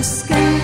the sky.